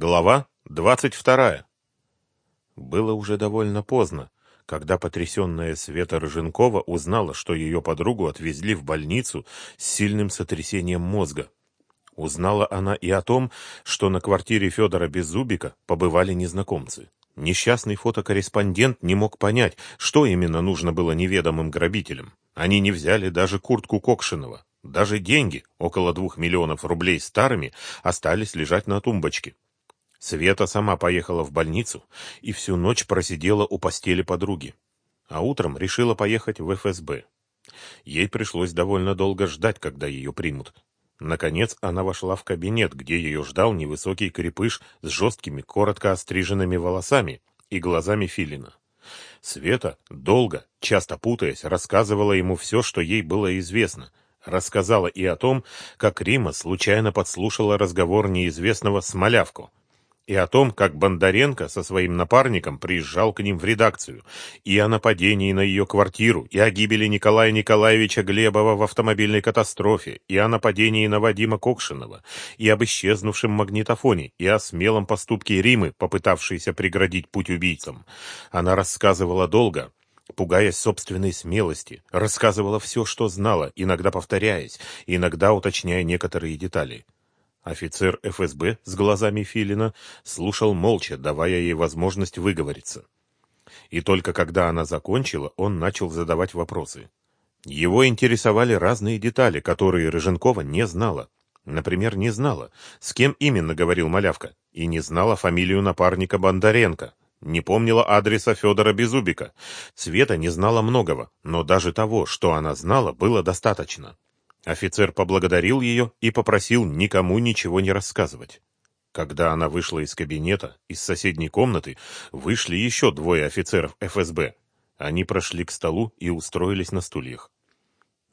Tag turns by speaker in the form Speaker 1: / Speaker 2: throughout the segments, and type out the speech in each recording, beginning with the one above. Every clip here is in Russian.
Speaker 1: Глава 22. Было уже довольно поздно, когда потрясенная Света Рыженкова узнала, что ее подругу отвезли в больницу с сильным сотрясением мозга. Узнала она и о том, что на квартире Федора Беззубика побывали незнакомцы. Несчастный фотокорреспондент не мог понять, что именно нужно было неведомым грабителям. Они не взяли даже куртку Кокшинова. Даже деньги, около двух миллионов рублей старыми, остались лежать на тумбочке. Света сама поехала в больницу и всю ночь просидела у постели подруги. А утром решила поехать в ФСБ. Ей пришлось довольно долго ждать, когда ее примут. Наконец она вошла в кабинет, где ее ждал невысокий крепыш с жесткими, коротко остриженными волосами и глазами филина. Света долго, часто путаясь, рассказывала ему все, что ей было известно — Рассказала и о том, как Рима случайно подслушала разговор неизвестного с Малявко, и о том, как Бондаренко со своим напарником приезжал к ним в редакцию, и о нападении на ее квартиру, и о гибели Николая Николаевича Глебова в автомобильной катастрофе, и о нападении на Вадима Кокшинова, и об исчезнувшем магнитофоне, и о смелом поступке Римы, попытавшейся преградить путь убийцам. Она рассказывала долго, пугаясь собственной смелости, рассказывала все, что знала, иногда повторяясь, иногда уточняя некоторые детали. Офицер ФСБ с глазами Филина слушал молча, давая ей возможность выговориться. И только когда она закончила, он начал задавать вопросы. Его интересовали разные детали, которые Рыженкова не знала. Например, не знала, с кем именно говорил Малявка, и не знала фамилию напарника Бондаренко, не помнила адреса Федора Безубика. Света не знала многого, но даже того, что она знала, было достаточно. Офицер поблагодарил ее и попросил никому ничего не рассказывать. Когда она вышла из кабинета, из соседней комнаты вышли еще двое офицеров ФСБ. Они прошли к столу и устроились на стульях.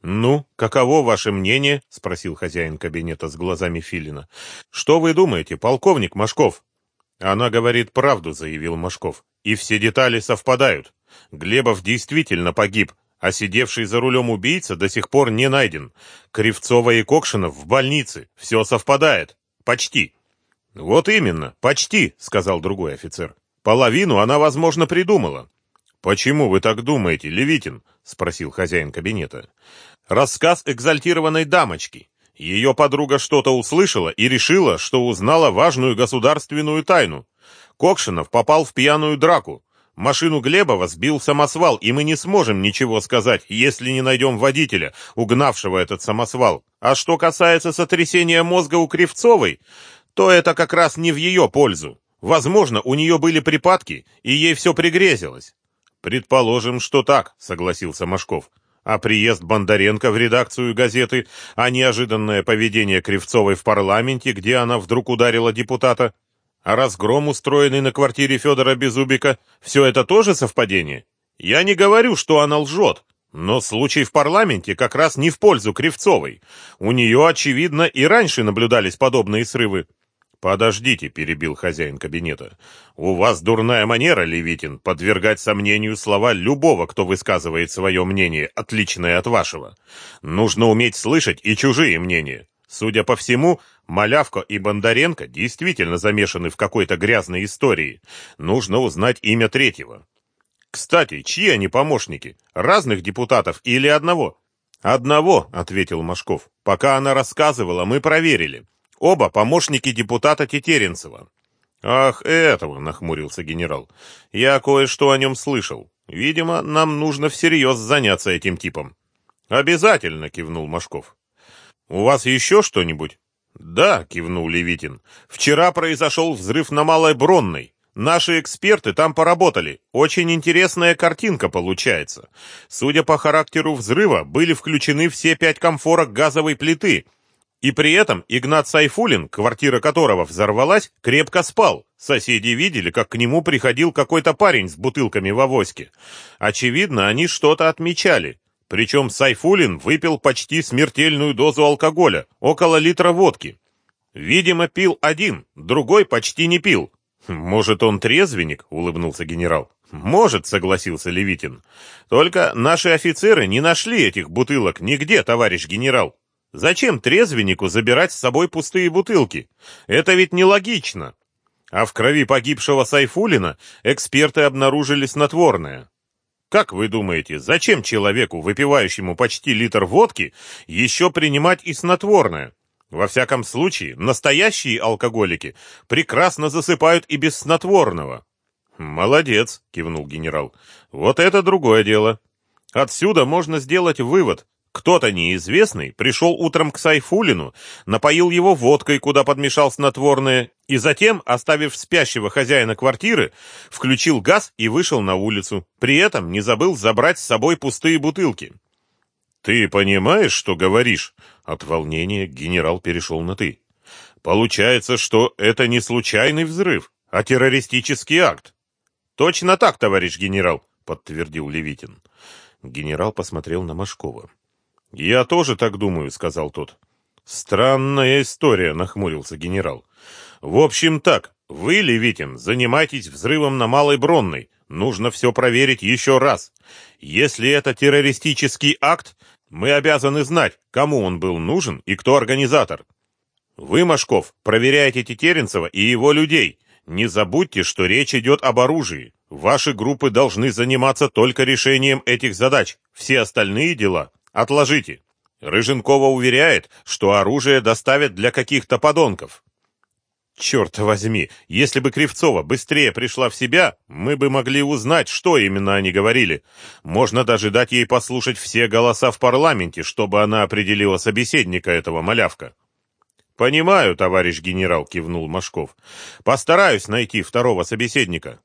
Speaker 1: «Ну, каково ваше мнение?» — спросил хозяин кабинета с глазами Филина. «Что вы думаете, полковник Машков?» «Она говорит правду», — заявил Машков. «И все детали совпадают. Глебов действительно погиб, а сидевший за рулем убийца до сих пор не найден. Кривцова и Кокшинов в больнице. Все совпадает. Почти». «Вот именно, почти», — сказал другой офицер. «Половину она, возможно, придумала». «Почему вы так думаете, Левитин?» — спросил хозяин кабинета. «Рассказ экзальтированной дамочки. Ее подруга что-то услышала и решила, что узнала важную государственную тайну. Кокшинов попал в пьяную драку. Машину Глебова сбил самосвал, и мы не сможем ничего сказать, если не найдем водителя, угнавшего этот самосвал. А что касается сотрясения мозга у Кривцовой, то это как раз не в ее пользу. Возможно, у нее были припадки, и ей все пригрезилось. Предположим, что так, согласился Машков а приезд Бондаренко в редакцию газеты, а неожиданное поведение Кривцовой в парламенте, где она вдруг ударила депутата, а разгром, устроенный на квартире Федора Безубика, все это тоже совпадение? Я не говорю, что она лжет, но случай в парламенте как раз не в пользу Кривцовой. У нее, очевидно, и раньше наблюдались подобные срывы. «Подождите», — перебил хозяин кабинета. «У вас дурная манера, Левитин, подвергать сомнению слова любого, кто высказывает свое мнение, отличное от вашего. Нужно уметь слышать и чужие мнения. Судя по всему, Малявко и Бондаренко действительно замешаны в какой-то грязной истории. Нужно узнать имя третьего. Кстати, чьи они помощники? Разных депутатов или одного?» «Одного», — ответил Машков. «Пока она рассказывала, мы проверили». Оба помощники депутата Тетеренцева. «Ах, этого!» — нахмурился генерал. «Я кое-что о нем слышал. Видимо, нам нужно всерьез заняться этим типом». «Обязательно!» — кивнул Машков. «У вас еще что-нибудь?» «Да», — кивнул Левитин. «Вчера произошел взрыв на Малой Бронной. Наши эксперты там поработали. Очень интересная картинка получается. Судя по характеру взрыва, были включены все пять комфорок газовой плиты, и при этом Игнат Сайфулин, квартира которого взорвалась, крепко спал. Соседи видели, как к нему приходил какой-то парень с бутылками в авоське. Очевидно, они что-то отмечали. Причем Сайфулин выпил почти смертельную дозу алкоголя, около литра водки. Видимо, пил один, другой почти не пил. «Может, он трезвенник?» — улыбнулся генерал. «Может», — согласился Левитин. «Только наши офицеры не нашли этих бутылок нигде, товарищ генерал. Зачем трезвеннику забирать с собой пустые бутылки? Это ведь нелогично. А в крови погибшего Сайфулина эксперты обнаружили снотворное. Как вы думаете, зачем человеку, выпивающему почти литр водки, еще принимать и снотворное? Во всяком случае, настоящие алкоголики прекрасно засыпают и без снотворного. Молодец, кивнул генерал. Вот это другое дело. Отсюда можно сделать вывод. Кто-то неизвестный пришел утром к Сайфулину, напоил его водкой, куда подмешал снотворное, и затем, оставив спящего хозяина квартиры, включил газ и вышел на улицу. При этом не забыл забрать с собой пустые бутылки. «Ты понимаешь, что говоришь?» От волнения генерал перешел на «ты». «Получается, что это не случайный взрыв, а террористический акт». «Точно так, товарищ генерал», — подтвердил Левитин. Генерал посмотрел на Машкова. «Я тоже так думаю», — сказал тот. «Странная история», — нахмурился генерал. «В общем так, вы, Левитин, занимайтесь взрывом на Малой Бронной. Нужно все проверить еще раз. Если это террористический акт, мы обязаны знать, кому он был нужен и кто организатор. Вы, Машков, проверяйте Тетеренцева и его людей. Не забудьте, что речь идет об оружии. Ваши группы должны заниматься только решением этих задач. Все остальные дела отложите. Рыженкова уверяет, что оружие доставят для каких-то подонков. Черт возьми, если бы Кривцова быстрее пришла в себя, мы бы могли узнать, что именно они говорили. Можно даже дать ей послушать все голоса в парламенте, чтобы она определила собеседника этого малявка. «Понимаю, товарищ генерал», — кивнул Машков. «Постараюсь найти второго собеседника».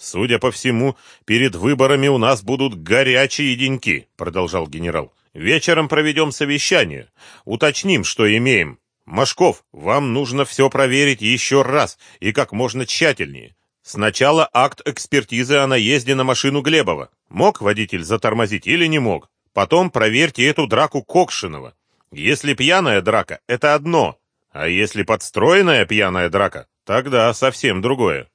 Speaker 1: «Судя по всему, перед выборами у нас будут горячие деньки», — продолжал генерал. «Вечером проведем совещание, уточним, что имеем, Машков, вам нужно все проверить еще раз и как можно тщательнее. Сначала акт экспертизы о наезде на машину Глебова. Мог водитель затормозить или не мог? Потом проверьте эту драку Кокшинова. Если пьяная драка, это одно. А если подстроенная пьяная драка, тогда совсем другое.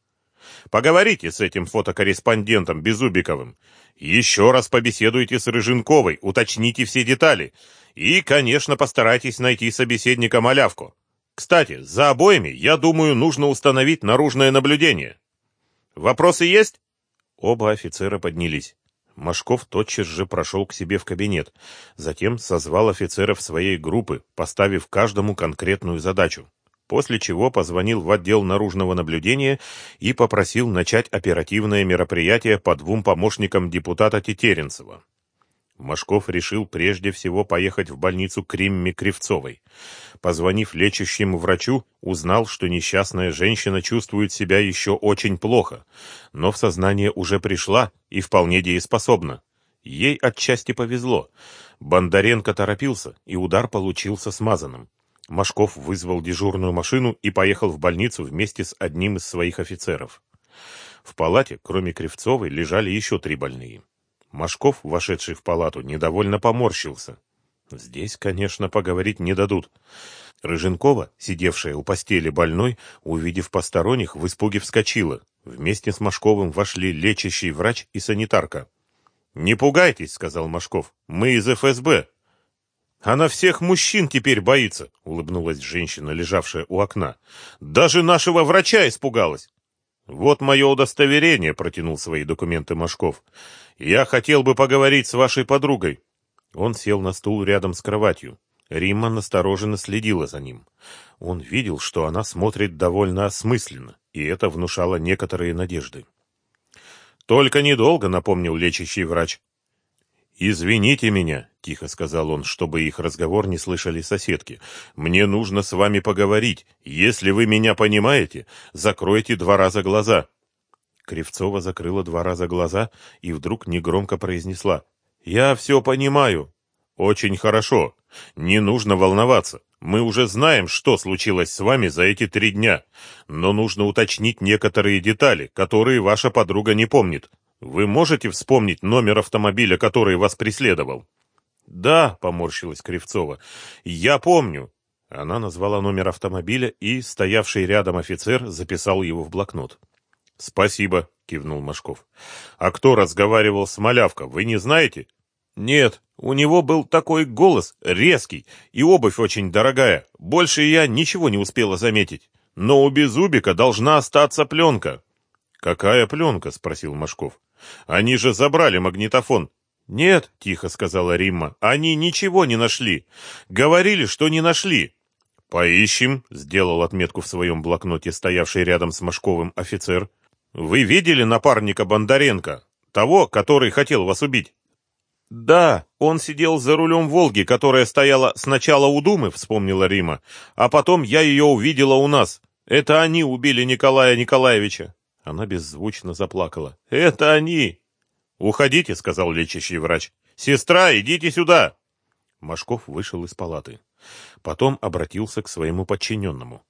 Speaker 1: Поговорите с этим фотокорреспондентом Безубиковым. Еще раз побеседуйте с Рыженковой, уточните все детали. И, конечно, постарайтесь найти собеседника малявку. Кстати, за обоими, я думаю, нужно установить наружное наблюдение. Вопросы есть? Оба офицера поднялись. Машков тотчас же прошел к себе в кабинет, затем созвал офицеров своей группы, поставив каждому конкретную задачу, после чего позвонил в отдел наружного наблюдения и попросил начать оперативное мероприятие по двум помощникам депутата Тетеренцева. Машков решил прежде всего поехать в больницу к Кривцовой. Позвонив лечащему врачу, узнал, что несчастная женщина чувствует себя еще очень плохо, но в сознание уже пришла и вполне дееспособна. Ей отчасти повезло. Бондаренко торопился, и удар получился смазанным. Машков вызвал дежурную машину и поехал в больницу вместе с одним из своих офицеров. В палате, кроме Кривцовой, лежали еще три больные. Машков, вошедший в палату, недовольно поморщился. Здесь, конечно, поговорить не дадут. Рыженкова, сидевшая у постели больной, увидев посторонних, в испуге вскочила. Вместе с Машковым вошли лечащий врач и санитарка. «Не пугайтесь», — сказал Машков, — «мы из ФСБ». «Она всех мужчин теперь боится», — улыбнулась женщина, лежавшая у окна. «Даже нашего врача испугалась». «Вот мое удостоверение», — протянул свои документы Машков. «Я хотел бы поговорить с вашей подругой». Он сел на стул рядом с кроватью. Римма настороженно следила за ним. Он видел, что она смотрит довольно осмысленно, и это внушало некоторые надежды. «Только недолго», — напомнил лечащий врач. «Извините меня», — тихо сказал он, чтобы их разговор не слышали соседки. «Мне нужно с вами поговорить. Если вы меня понимаете, закройте два раза глаза». Кривцова закрыла два раза глаза и вдруг негромко произнесла. «Я все понимаю». «Очень хорошо. Не нужно волноваться. Мы уже знаем, что случилось с вами за эти три дня. Но нужно уточнить некоторые детали, которые ваша подруга не помнит. Вы можете вспомнить номер автомобиля, который вас преследовал? Да, поморщилась Кривцова. Я помню. Она назвала номер автомобиля, и стоявший рядом офицер записал его в блокнот. Спасибо, кивнул Машков. А кто разговаривал с Малявко, вы не знаете? Нет, у него был такой голос, резкий, и обувь очень дорогая. Больше я ничего не успела заметить. но у Безубика должна остаться пленка». «Какая пленка?» — спросил Машков. «Они же забрали магнитофон». «Нет», — тихо сказала Римма, — «они ничего не нашли. Говорили, что не нашли». «Поищем», — сделал отметку в своем блокноте стоявший рядом с Машковым офицер. «Вы видели напарника Бондаренко? Того, который хотел вас убить?» «Да, он сидел за рулем «Волги», которая стояла сначала у Думы», — вспомнила Рима, «а потом я ее увидела у нас. Это они убили Николая Николаевича». Она беззвучно заплакала. «Это они!» «Уходите», — сказал лечащий врач. «Сестра, идите сюда!» Машков вышел из палаты. Потом обратился к своему подчиненному.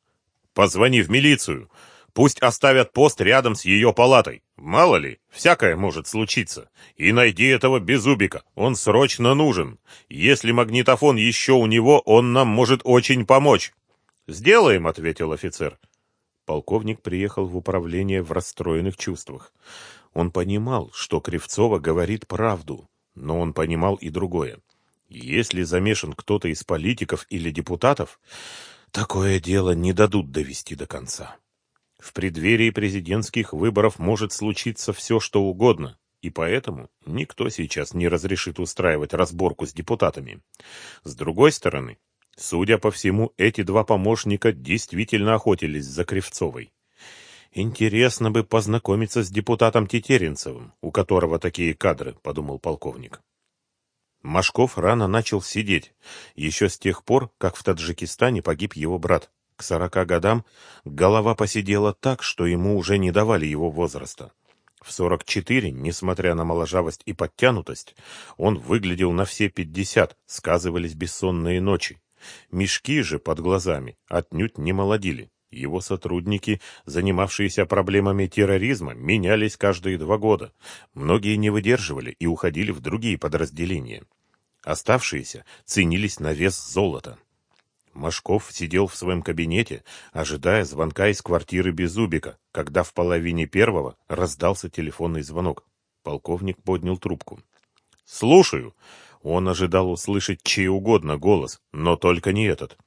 Speaker 1: «Позвони в милицию. Пусть оставят пост рядом с ее палатой. Мало ли, всякое может случиться. И найди этого безубика. Он срочно нужен. Если магнитофон еще у него, он нам может очень помочь». «Сделаем», — ответил офицер. Полковник приехал в управление в расстроенных чувствах. Он понимал, что Кривцова говорит правду, но он понимал и другое. Если замешан кто-то из политиков или депутатов, такое дело не дадут довести до конца. В преддверии президентских выборов может случиться все, что угодно, и поэтому никто сейчас не разрешит устраивать разборку с депутатами. С другой стороны, судя по всему, эти два помощника действительно охотились за Кривцовой. Интересно бы познакомиться с депутатом Тетеренцевым, у которого такие кадры, подумал полковник. Машков рано начал сидеть, еще с тех пор, как в Таджикистане погиб его брат. К сорока годам голова посидела так, что ему уже не давали его возраста. В сорок четыре, несмотря на моложавость и подтянутость, он выглядел на все пятьдесят, сказывались бессонные ночи. Мешки же под глазами отнюдь не молодили. Его сотрудники, занимавшиеся проблемами терроризма, менялись каждые два года. Многие не выдерживали и уходили в другие подразделения. Оставшиеся ценились на вес золота. Машков сидел в своем кабинете, ожидая звонка из квартиры Безубика, когда в половине первого раздался телефонный звонок. Полковник поднял трубку. «Слушаю». Он ожидал услышать чей угодно голос, но только не этот.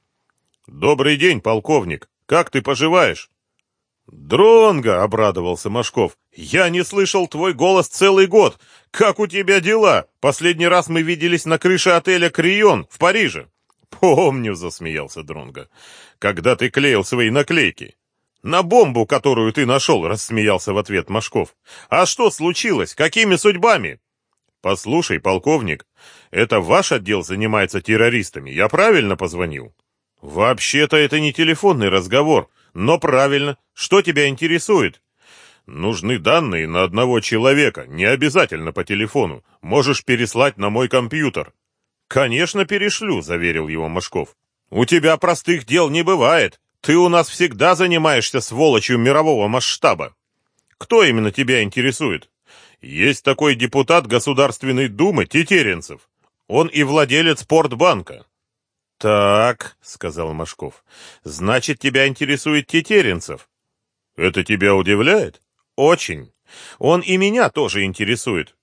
Speaker 1: «Добрый день, полковник!» Как ты поживаешь?» «Дронго!» — обрадовался Машков. «Я не слышал твой голос целый год. Как у тебя дела? Последний раз мы виделись на крыше отеля «Крион» в Париже». «Помню», — засмеялся Дронго, — «когда ты клеил свои наклейки». «На бомбу, которую ты нашел», — рассмеялся в ответ Машков. «А что случилось? Какими судьбами?» «Послушай, полковник, это ваш отдел занимается террористами. Я правильно позвонил?» «Вообще-то это не телефонный разговор, но правильно. Что тебя интересует?» «Нужны данные на одного человека, не обязательно по телефону. Можешь переслать на мой компьютер». «Конечно, перешлю», — заверил его Машков. «У тебя простых дел не бывает. Ты у нас всегда занимаешься сволочью мирового масштаба. Кто именно тебя интересует?» «Есть такой депутат Государственной Думы Тетеренцев. Он и владелец Портбанка. «Так», — сказал Машков, — «значит, тебя интересует Тетеренцев». «Это тебя удивляет?» «Очень. Он и меня тоже интересует.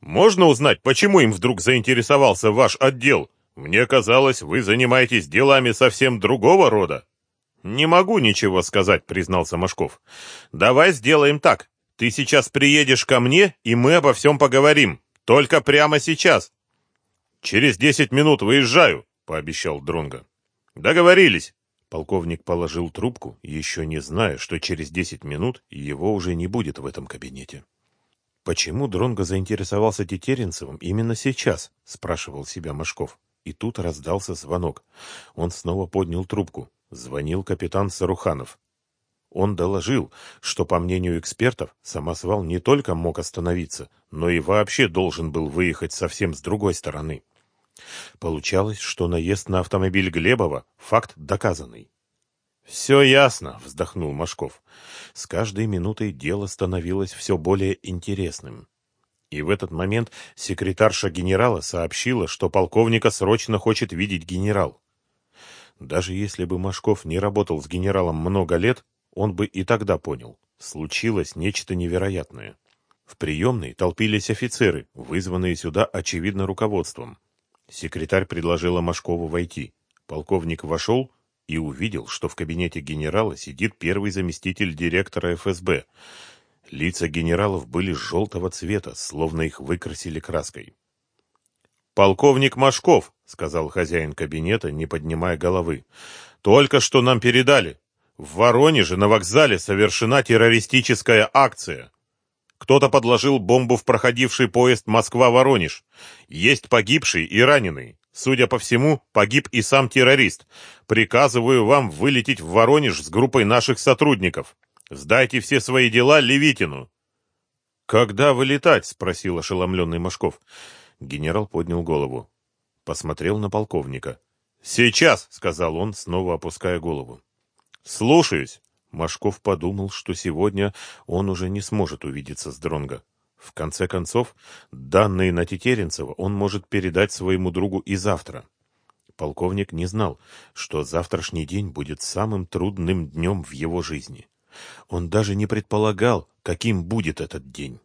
Speaker 1: Можно узнать, почему им вдруг заинтересовался ваш отдел? Мне казалось, вы занимаетесь делами совсем другого рода». «Не могу ничего сказать», — признался Машков. «Давай сделаем так. Ты сейчас приедешь ко мне, и мы обо всем поговорим. Только прямо сейчас». «Через десять минут выезжаю», пообещал Дронга. Договорились. Полковник положил трубку, еще не зная, что через десять минут его уже не будет в этом кабинете. Почему Дронго заинтересовался Тетеренцевым именно сейчас? спрашивал себя Машков. И тут раздался звонок. Он снова поднял трубку. Звонил капитан Саруханов. Он доложил, что, по мнению экспертов, самосвал не только мог остановиться, но и вообще должен был выехать совсем с другой стороны. Получалось, что наезд на автомобиль Глебова – факт доказанный. «Все ясно», – вздохнул Машков. С каждой минутой дело становилось все более интересным. И в этот момент секретарша генерала сообщила, что полковника срочно хочет видеть генерал. Даже если бы Машков не работал с генералом много лет, он бы и тогда понял. Случилось нечто невероятное. В приемной толпились офицеры, вызванные сюда, очевидно, руководством. Секретарь предложила Машкову войти. Полковник вошел и увидел, что в кабинете генерала сидит первый заместитель директора ФСБ. Лица генералов были желтого цвета, словно их выкрасили краской. «Полковник Машков», — сказал хозяин кабинета, не поднимая головы, — «только что нам передали. В Воронеже на вокзале совершена террористическая акция. Кто-то подложил бомбу в проходивший поезд Москва-Воронеж. Есть погибший и раненый. Судя по всему, погиб и сам террорист. Приказываю вам вылететь в Воронеж с группой наших сотрудников. Сдайте все свои дела Левитину. «Когда вылетать?» — спросил ошеломленный Машков. Генерал поднял голову. Посмотрел на полковника. «Сейчас!» — сказал он, снова опуская голову. «Слушаюсь!» Машков подумал, что сегодня он уже не сможет увидеться с Дронго. В конце концов, данные на Тетеренцева он может передать своему другу и завтра. Полковник не знал, что завтрашний день будет самым трудным днем в его жизни. Он даже не предполагал, каким будет этот день.